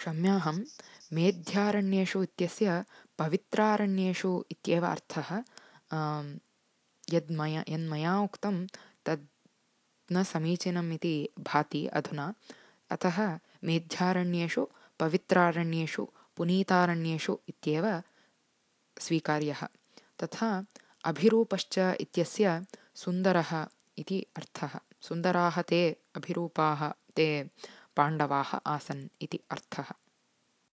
क्षम्याहं मेध्यारण्येषु इत्यस्य पवित्रारण्येषु इत्येव अर्थः यद् मया यन्मया उक्तं तद् न समीचीनम् इति भाति अधुना। अतः मेध्यारण्येषु पवित्रारण्येषु पुनीतारण्येषु इत्येव स्वीकार्यः। तथा अभिरूपश्च इत्यस्य सुन्दरः इति अर्थः। सुन्दराः ते अभिरूपाः ते पाण्डवाः आसन् इति अर्थः